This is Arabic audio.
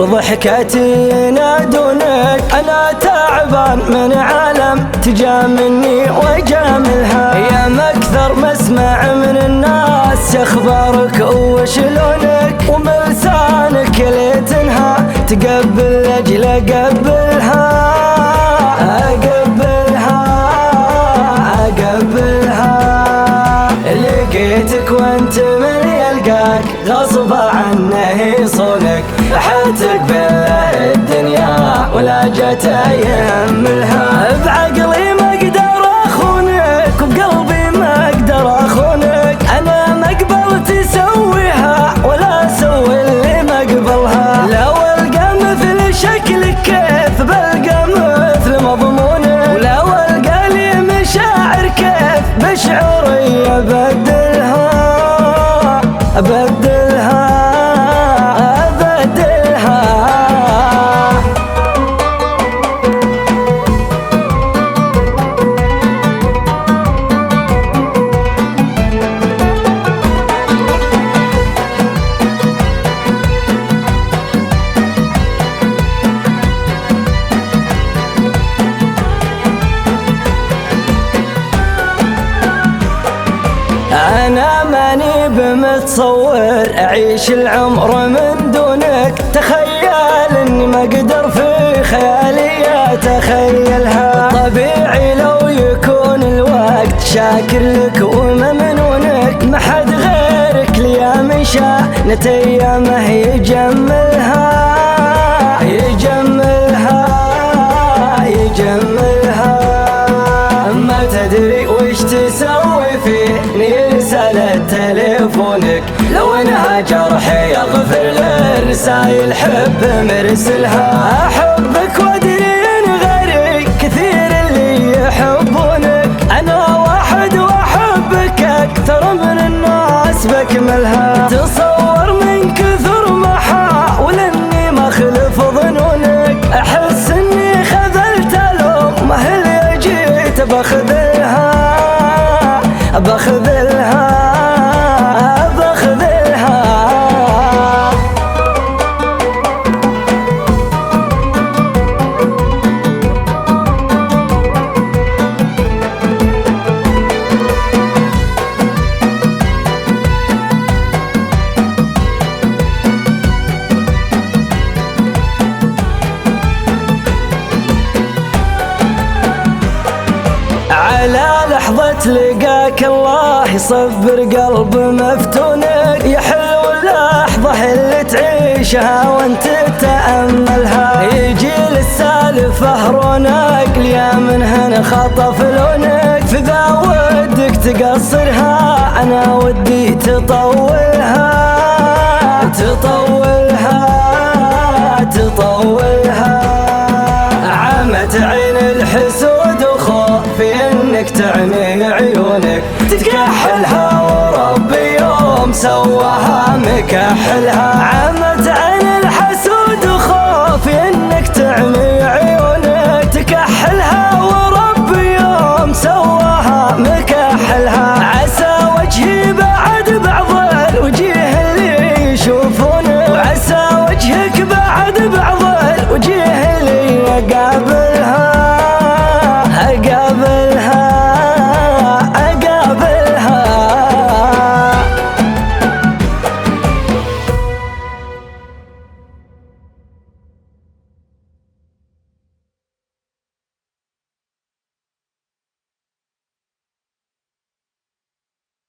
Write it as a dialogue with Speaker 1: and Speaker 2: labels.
Speaker 1: ضحكتي ينادونك أنا تعبان من عالم تجاملني وجاملها يا مكثر مسمع من الناس أخبارك وشلونك وملسانك ليتنها تقبل أجل أقبلها. أقبلها أقبلها. لقيتك وأنت من يلقاك غصب عنه ولا ماني بمتصور أعيش العمر من دونك. تخيل إني ما أقدر في خيالي أتخيلها. طبيعي لو يكون الوقت شاكر لك وممنونك. ما حد غيرك ليا مشى نت ايامه يجملها تليفونك لو انها جرحي اغفر للرسايل حب مرسلها. أحبك وأدري إن غيري كثير اللي يحبونك. أنا واحد وأحبك أكثر من الناس بكملها. تصور من كثر ما حاول إني ما أخلف ظنونك. أحس إني خذلت الام ما جيت باخذلها باخذلها على لحظة لقاك الله يصبر قلب مفتونك يحلو اللحظة اللي تعيشها وانت تتأملها. يجي للسالفة رونق يا منهن خطف لونك. فذا ودك تقصرها أنا ودي تطولها تطولها تطولها. سواها مكحلها. عمت عن الحسود خوفي إنك تعمي عيون